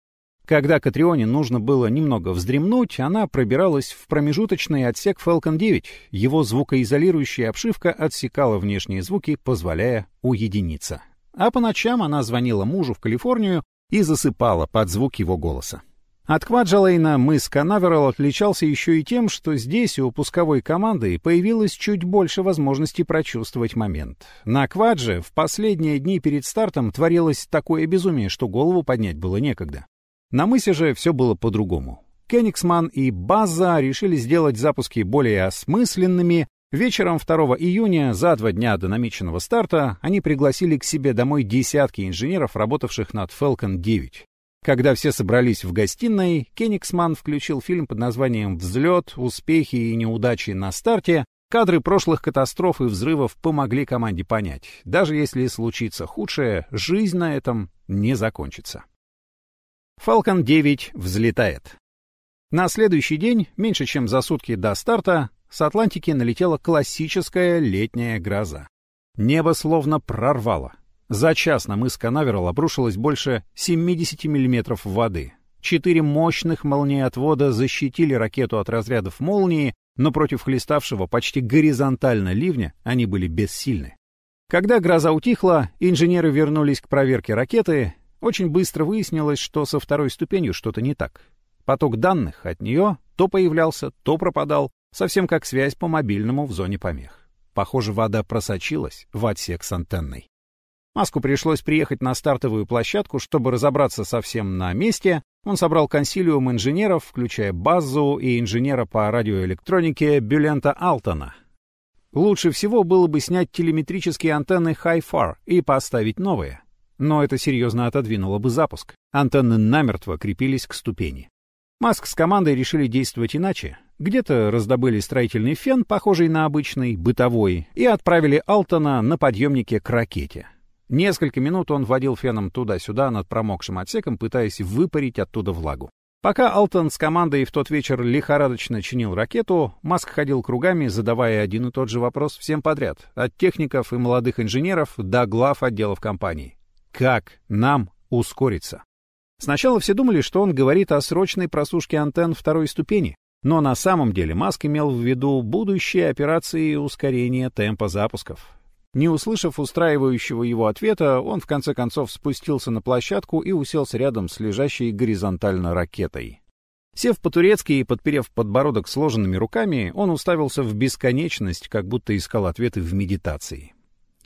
Когда Катрионе нужно было немного вздремнуть, она пробиралась в промежуточный отсек Falcon 9. Его звукоизолирующая обшивка отсекала внешние звуки, позволяя уединиться а по ночам она звонила мужу в Калифорнию и засыпала под звук его голоса. От Кваджалейна мыс Канаверал отличался еще и тем, что здесь у пусковой команды появилось чуть больше возможностей прочувствовать момент. На Квадже в последние дни перед стартом творилось такое безумие, что голову поднять было некогда. На мысе же все было по-другому. Кенигсман и База решили сделать запуски более осмысленными. Вечером 2 июня, за два дня до намеченного старта, они пригласили к себе домой десятки инженеров, работавших над Falcon 9. Когда все собрались в гостиной, Кенигсман включил фильм под названием «Взлет. Успехи и неудачи на старте». Кадры прошлых катастроф и взрывов помогли команде понять, даже если случится худшее, жизнь на этом не закончится. Falcon 9 взлетает. На следующий день, меньше чем за сутки до старта, с Атлантики налетела классическая летняя гроза. Небо словно прорвало. За час на мыс Канаверал обрушилось больше 70 миллиметров воды. Четыре мощных молниеотвода защитили ракету от разрядов молнии, но против хлеставшего почти горизонтально ливня они были бессильны. Когда гроза утихла, инженеры вернулись к проверке ракеты. Очень быстро выяснилось, что со второй ступенью что-то не так. Поток данных от нее то появлялся, то пропадал, совсем как связь по мобильному в зоне помех. Похоже, вода просочилась в отсек с антенной. Маску пришлось приехать на стартовую площадку, чтобы разобраться совсем на месте. Он собрал консилиум инженеров, включая Базу и инженера по радиоэлектронике Бюлента Алтона. Лучше всего было бы снять телеметрические антенны Hi-Far и поставить новые. Но это серьезно отодвинуло бы запуск. Антенны намертво крепились к ступени. Маск с командой решили действовать иначе. Где-то раздобыли строительный фен, похожий на обычный, бытовой, и отправили Алтона на подъемнике к ракете. Несколько минут он водил феном туда-сюда над промокшим отсеком, пытаясь выпарить оттуда влагу. Пока Алтон с командой в тот вечер лихорадочно чинил ракету, Маск ходил кругами, задавая один и тот же вопрос всем подряд, от техников и молодых инженеров до глав отделов компании. Как нам ускориться? Сначала все думали, что он говорит о срочной просушке антенн второй ступени, но на самом деле Маск имел в виду будущие операции ускорения темпа запусков. Не услышав устраивающего его ответа, он в конце концов спустился на площадку и уселся рядом с лежащей горизонтально ракетой. Сев по-турецки и подперев подбородок сложенными руками, он уставился в бесконечность, как будто искал ответы в медитации.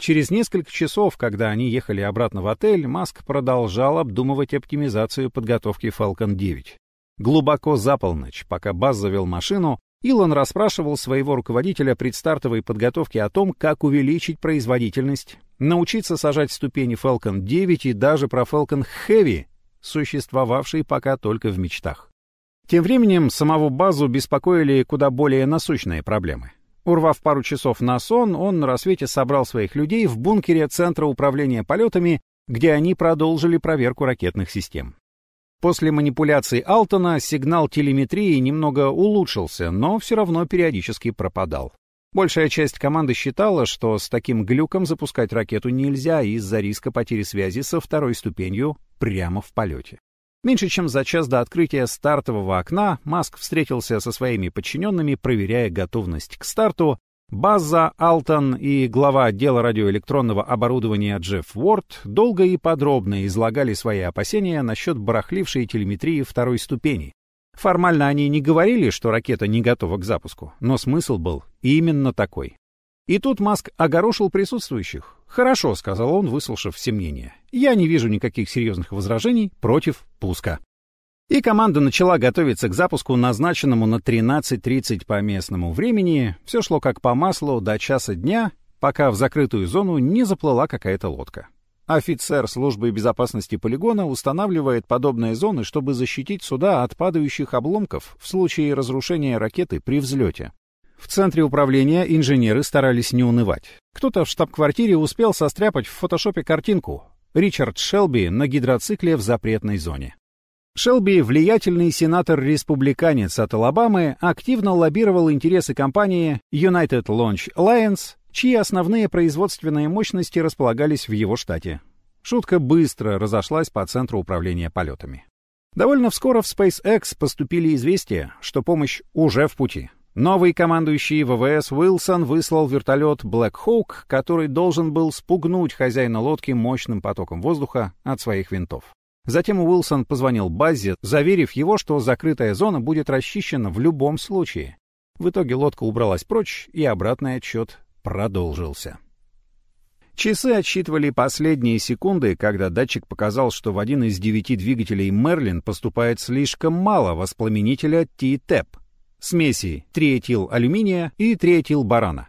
Через несколько часов, когда они ехали обратно в отель, Маск продолжал обдумывать оптимизацию подготовки Falcon 9. Глубоко за полночь, пока Баз завел машину, Илон расспрашивал своего руководителя предстартовой подготовки о том, как увеличить производительность, научиться сажать ступени Falcon 9 и даже про Falcon Heavy, существовавшие пока только в мечтах. Тем временем самого базу беспокоили куда более насущные проблемы. Урвав пару часов на сон, он на рассвете собрал своих людей в бункере Центра управления полетами, где они продолжили проверку ракетных систем. После манипуляций Алтона сигнал телеметрии немного улучшился, но все равно периодически пропадал. Большая часть команды считала, что с таким глюком запускать ракету нельзя из-за риска потери связи со второй ступенью прямо в полете. Меньше чем за час до открытия стартового окна Маск встретился со своими подчиненными, проверяя готовность к старту, База Алтон и глава отдела радиоэлектронного оборудования Джефф Уорд долго и подробно излагали свои опасения насчет барахлившей телеметрии второй ступени. Формально они не говорили, что ракета не готова к запуску, но смысл был именно такой. И тут Маск огорошил присутствующих. «Хорошо», — сказал он, выслушав все мнения. «Я не вижу никаких серьезных возражений против пуска». И команда начала готовиться к запуску, назначенному на 13.30 по местному времени. Все шло как по маслу до часа дня, пока в закрытую зону не заплыла какая-то лодка. Офицер службы безопасности полигона устанавливает подобные зоны, чтобы защитить суда от падающих обломков в случае разрушения ракеты при взлете. В центре управления инженеры старались не унывать. Кто-то в штаб-квартире успел состряпать в фотошопе картинку. Ричард Шелби на гидроцикле в запретной зоне. Шелби, влиятельный сенатор-республиканец от Алабамы, активно лоббировал интересы компании United Launch Alliance, чьи основные производственные мощности располагались в его штате. Шутка быстро разошлась по центру управления полетами. Довольно вскоро в SpaceX поступили известия, что помощь уже в пути. Новый командующий ВВС Уилсон выслал вертолет Black Hawk, который должен был спугнуть хозяина лодки мощным потоком воздуха от своих винтов. Затем Уилсон позвонил Баззе, заверив его, что закрытая зона будет расчищена в любом случае. В итоге лодка убралась прочь, и обратный отсчет продолжился. Часы отсчитывали последние секунды, когда датчик показал, что в один из девяти двигателей «Мерлин» поступает слишком мало воспламенителя Т-ТЭП, смеси триэтил алюминия и триэтил барана.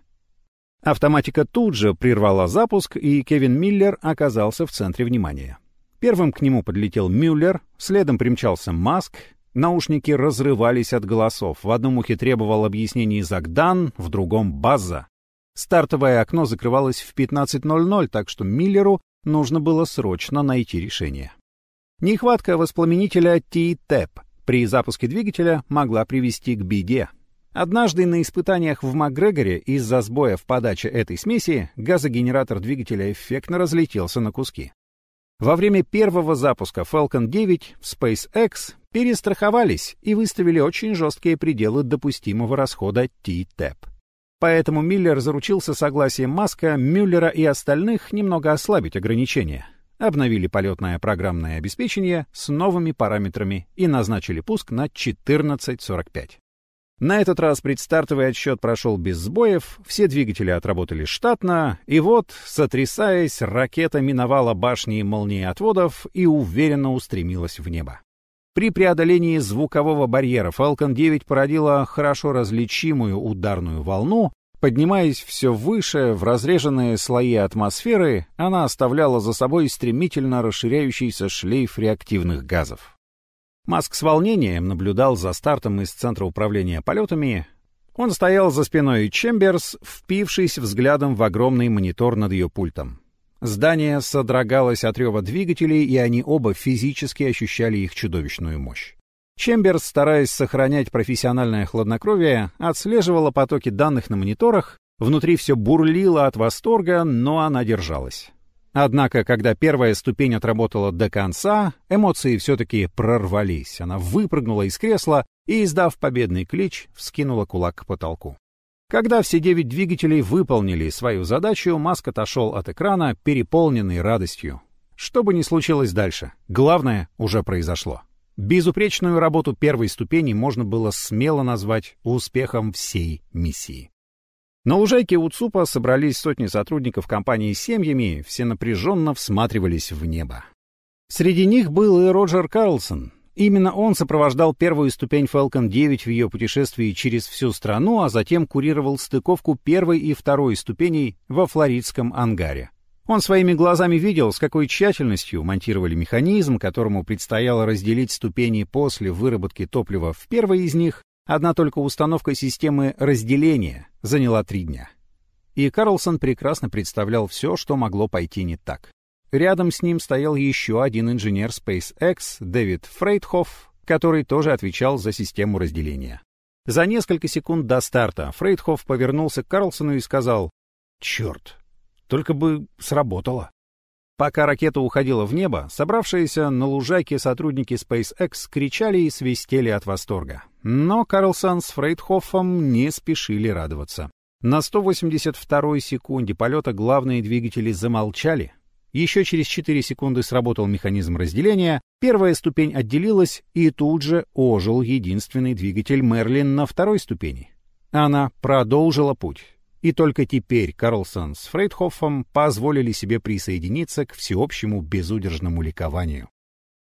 Автоматика тут же прервала запуск, и Кевин Миллер оказался в центре внимания. Первым к нему подлетел Мюллер, следом примчался Маск, наушники разрывались от голосов. В одном ухе требовал объяснений Загдан, в другом — База. Стартовое окно закрывалось в 15.00, так что Миллеру нужно было срочно найти решение. Нехватка воспламенителя T-TEP при запуске двигателя могла привести к беде. Однажды на испытаниях в Макгрегоре из-за сбоя в подаче этой смеси газогенератор двигателя эффектно разлетелся на куски. Во время первого запуска Falcon 9 в SpaceX перестраховались и выставили очень жесткие пределы допустимого расхода T-TEP. Поэтому Миллер заручился согласием Маска, Мюллера и остальных немного ослабить ограничения. Обновили полетное программное обеспечение с новыми параметрами и назначили пуск на 14.45. На этот раз предстартовый отсчет прошел без сбоев, все двигатели отработали штатно, и вот, сотрясаясь, ракета миновала башни молниеотводов и уверенно устремилась в небо. При преодолении звукового барьера Falcon 9 породила хорошо различимую ударную волну, поднимаясь все выше в разреженные слои атмосферы, она оставляла за собой стремительно расширяющийся шлейф реактивных газов. Маск с волнением наблюдал за стартом из центра управления полетами. Он стоял за спиной Чемберс, впившись взглядом в огромный монитор над ее пультом. Здание содрогалось от рева двигателей, и они оба физически ощущали их чудовищную мощь. Чемберс, стараясь сохранять профессиональное хладнокровие, отслеживала потоки данных на мониторах, внутри все бурлило от восторга, но она держалась. Однако, когда первая ступень отработала до конца, эмоции все-таки прорвались. Она выпрыгнула из кресла и, издав победный клич, вскинула кулак к потолку. Когда все девять двигателей выполнили свою задачу, Маск отошел от экрана, переполненный радостью. Что бы ни случилось дальше, главное уже произошло. Безупречную работу первой ступени можно было смело назвать успехом всей миссии. На лужайке у ЦУПа собрались сотни сотрудников компании с семьями, все напряженно всматривались в небо. Среди них был и Роджер Карлсон. Именно он сопровождал первую ступень Falcon 9 в ее путешествии через всю страну, а затем курировал стыковку первой и второй ступеней во флоридском ангаре. Он своими глазами видел, с какой тщательностью монтировали механизм, которому предстояло разделить ступени после выработки топлива в первой из них, Одна только установка системы разделения заняла три дня. И Карлсон прекрасно представлял все, что могло пойти не так. Рядом с ним стоял еще один инженер SpaceX, Дэвид Фрейдхоф, который тоже отвечал за систему разделения. За несколько секунд до старта Фрейдхоф повернулся к Карлсону и сказал «Черт, только бы сработало». Пока ракета уходила в небо, собравшиеся на лужайке сотрудники SpaceX кричали и свистели от восторга. Но Карлсон с Фрейдхоффом не спешили радоваться. На 182-й секунде полета главные двигатели замолчали. Еще через 4 секунды сработал механизм разделения, первая ступень отделилась, и тут же ожил единственный двигатель Мерлин на второй ступени. Она продолжила путь. И только теперь Карлсон с Фрейдхоффом позволили себе присоединиться к всеобщему безудержному ликованию.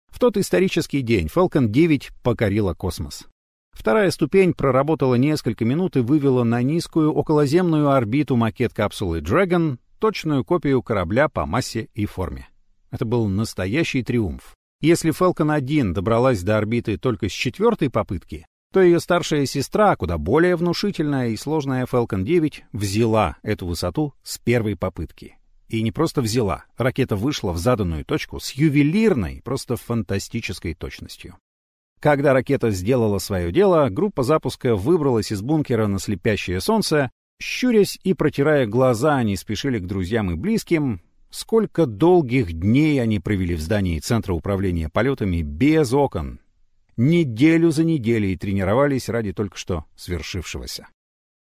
В тот исторический день Falcon 9 покорила космос. Вторая ступень проработала несколько минут и вывела на низкую околоземную орбиту макет капсулы Dragon, точную копию корабля по массе и форме. Это был настоящий триумф. Если Falcon 1 добралась до орбиты только с четвертой попытки, то ее старшая сестра, куда более внушительная и сложная Falcon 9, взяла эту высоту с первой попытки. И не просто взяла, ракета вышла в заданную точку с ювелирной, просто фантастической точностью. Когда ракета сделала свое дело, группа запуска выбралась из бункера на слепящее солнце, щурясь и протирая глаза, они спешили к друзьям и близким. Сколько долгих дней они провели в здании Центра управления полетами без окон, неделю за неделей тренировались ради только что свершившегося.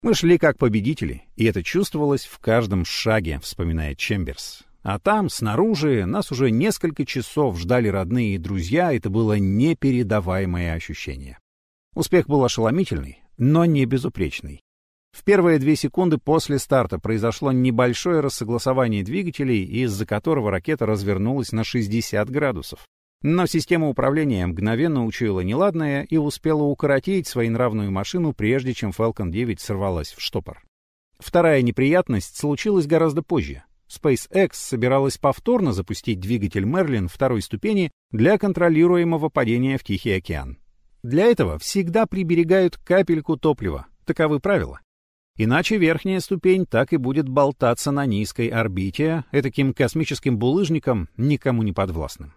Мы шли как победители, и это чувствовалось в каждом шаге, вспоминает Чемберс. А там, снаружи, нас уже несколько часов ждали родные и друзья, это было непередаваемое ощущение. Успех был ошеломительный, но не безупречный. В первые две секунды после старта произошло небольшое рассогласование двигателей, из-за которого ракета развернулась на 60 градусов. Но система управления мгновенно учуяла неладное и успела укоротить своенравную машину, прежде чем Falcon 9 сорвалась в штопор. Вторая неприятность случилась гораздо позже. SpaceX собиралась повторно запустить двигатель Merlin второй ступени для контролируемого падения в Тихий океан. Для этого всегда приберегают капельку топлива. Таковы правила. Иначе верхняя ступень так и будет болтаться на низкой орбите, этаким космическим булыжником, никому не подвластным.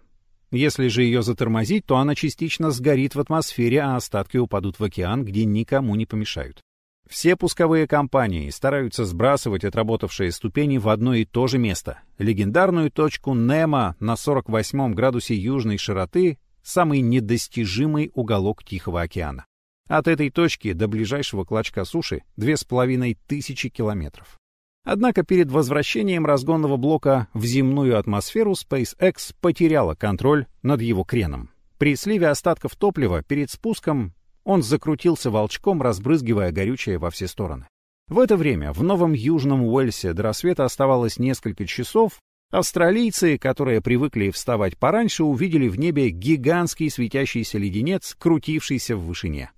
Если же ее затормозить, то она частично сгорит в атмосфере, а остатки упадут в океан, где никому не помешают. Все пусковые компании стараются сбрасывать отработавшие ступени в одно и то же место. Легендарную точку Немо на 48 градусе южной широты — самый недостижимый уголок Тихого океана. От этой точки до ближайшего клочка суши две с половиной тысячи километров. Однако перед возвращением разгонного блока в земную атмосферу SpaceX потеряла контроль над его креном. При сливе остатков топлива перед спуском он закрутился волчком, разбрызгивая горючее во все стороны. В это время в Новом Южном Уэльсе до рассвета оставалось несколько часов. Австралийцы, которые привыкли вставать пораньше, увидели в небе гигантский светящийся леденец, крутившийся в вышине.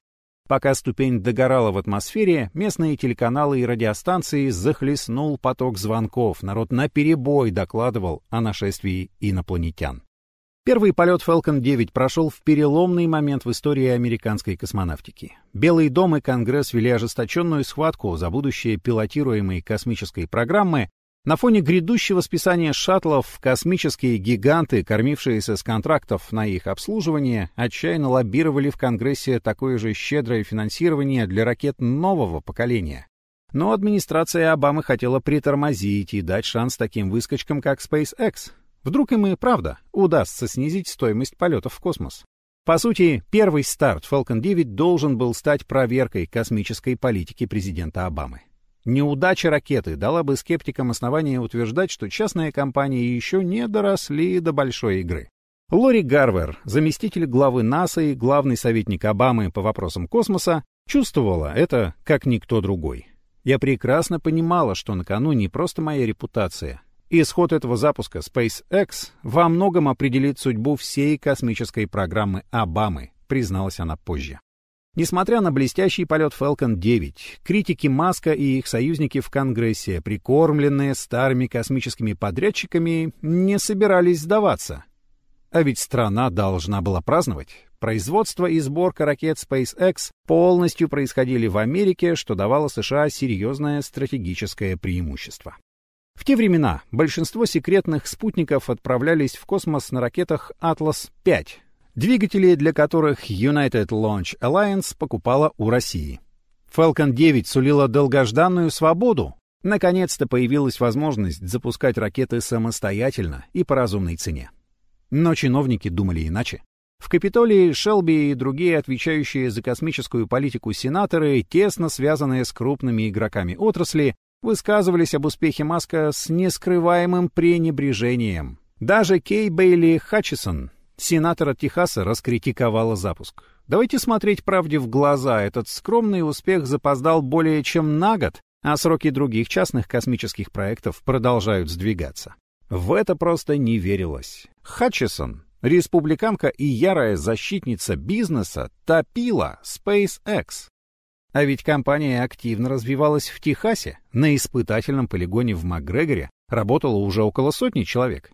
Пока ступень догорала в атмосфере, местные телеканалы и радиостанции захлестнул поток звонков. Народ наперебой докладывал о нашествии инопланетян. Первый полет Falcon 9 прошел в переломный момент в истории американской космонавтики. Белый дом и Конгресс вели ожесточенную схватку за будущее пилотируемой космической программы, на фоне грядущего списания шаттлов космические гиганты, кормившиеся с контрактов на их обслуживание, отчаянно лоббировали в Конгрессе такое же щедрое финансирование для ракет нового поколения. Но администрация Обамы хотела притормозить и дать шанс таким выскочкам, как SpaceX. Вдруг им и правда удастся снизить стоимость полетов в космос. По сути, первый старт Falcon 9 должен был стать проверкой космической политики президента Обамы. Неудача ракеты дала бы скептикам основание утверждать, что частные компании еще не доросли до большой игры. Лори Гарвер, заместитель главы НАСА и главный советник Обамы по вопросам космоса, чувствовала это как никто другой. Я прекрасно понимала, что на кону не просто моя репутация. Исход этого запуска SpaceX во многом определит судьбу всей космической программы Обамы, призналась она позже. Несмотря на блестящий полет Falcon 9, критики Маска и их союзники в Конгрессе, прикормленные старыми космическими подрядчиками, не собирались сдаваться. А ведь страна должна была праздновать. Производство и сборка ракет SpaceX полностью происходили в Америке, что давало США серьезное стратегическое преимущество. В те времена большинство секретных спутников отправлялись в космос на ракетах Atlas-5, двигатели для которых United Launch Alliance покупала у России. Falcon 9 сулила долгожданную свободу. Наконец-то появилась возможность запускать ракеты самостоятельно и по разумной цене. Но чиновники думали иначе. В Капитолии Шелби и другие отвечающие за космическую политику сенаторы, тесно связанные с крупными игроками отрасли, высказывались об успехе Маска с нескрываемым пренебрежением. Даже Кей Бейли Хатчисон, Сенатор от Техаса раскритиковала запуск. Давайте смотреть правде в глаза. Этот скромный успех запоздал более чем на год, а сроки других частных космических проектов продолжают сдвигаться. В это просто не верилось. Хатчесон, республиканка и ярая защитница бизнеса, топила SpaceX. А ведь компания активно развивалась в Техасе. На испытательном полигоне в МакГрегоре работало уже около сотни человек.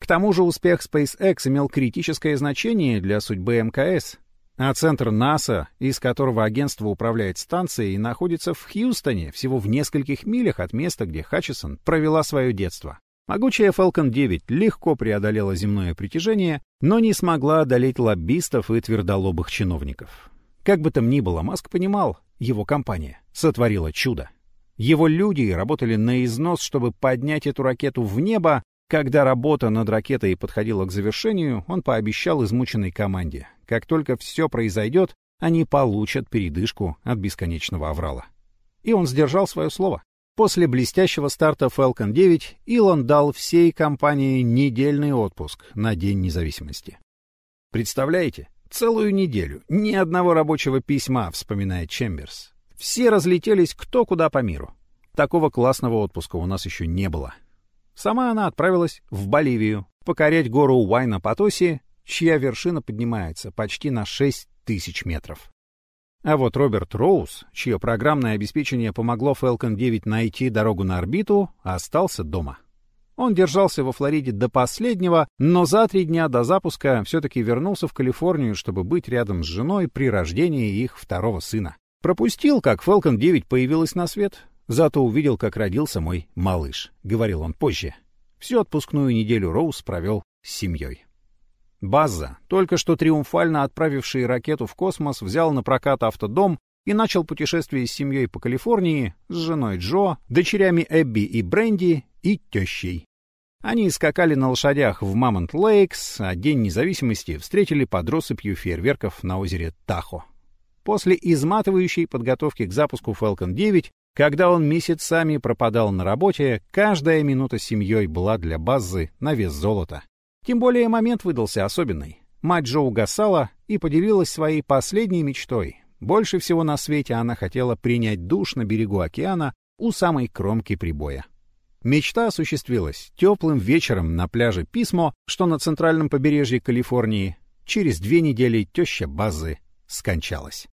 К тому же успех SpaceX имел критическое значение для судьбы МКС, а центр НАСА, из которого агентство управляет станцией, находится в Хьюстоне, всего в нескольких милях от места, где Хатчесон провела свое детство. Могучая Falcon 9 легко преодолела земное притяжение, но не смогла одолеть лоббистов и твердолобых чиновников. Как бы там ни было, Маск понимал, его компания сотворила чудо. Его люди работали на износ, чтобы поднять эту ракету в небо, когда работа над ракетой подходила к завершению, он пообещал измученной команде. Как только все произойдет, они получат передышку от бесконечного аврала. И он сдержал свое слово. После блестящего старта Falcon 9 Илон дал всей компании недельный отпуск на День независимости. Представляете, целую неделю, ни одного рабочего письма, вспоминает Чемберс. Все разлетелись кто куда по миру. Такого классного отпуска у нас еще не было. Сама она отправилась в Боливию покорять гору Уайна-Потоси, чья вершина поднимается почти на 6 тысяч метров. А вот Роберт Роуз, чье программное обеспечение помогло Falcon 9 найти дорогу на орбиту, остался дома. Он держался во Флориде до последнего, но за три дня до запуска все-таки вернулся в Калифорнию, чтобы быть рядом с женой при рождении их второго сына. Пропустил, как Falcon 9 появилась на свет, зато увидел, как родился мой малыш, — говорил он позже. Всю отпускную неделю Роуз провел с семьей. База, только что триумфально отправивший ракету в космос, взял на прокат автодом и начал путешествие с семьей по Калифорнии, с женой Джо, дочерями Эбби и Бренди и тещей. Они скакали на лошадях в Мамонт-Лейкс, а День независимости встретили под россыпью фейерверков на озере Тахо. После изматывающей подготовки к запуску Falcon 9, когда он месяцами пропадал на работе, каждая минута с семьей была для Баззы на вес золота. Тем более момент выдался особенный. Мать Джо угасала и поделилась своей последней мечтой. Больше всего на свете она хотела принять душ на берегу океана у самой кромки прибоя. Мечта осуществилась теплым вечером на пляже Писмо, что на центральном побережье Калифорнии. Через две недели теща Базы скончалась.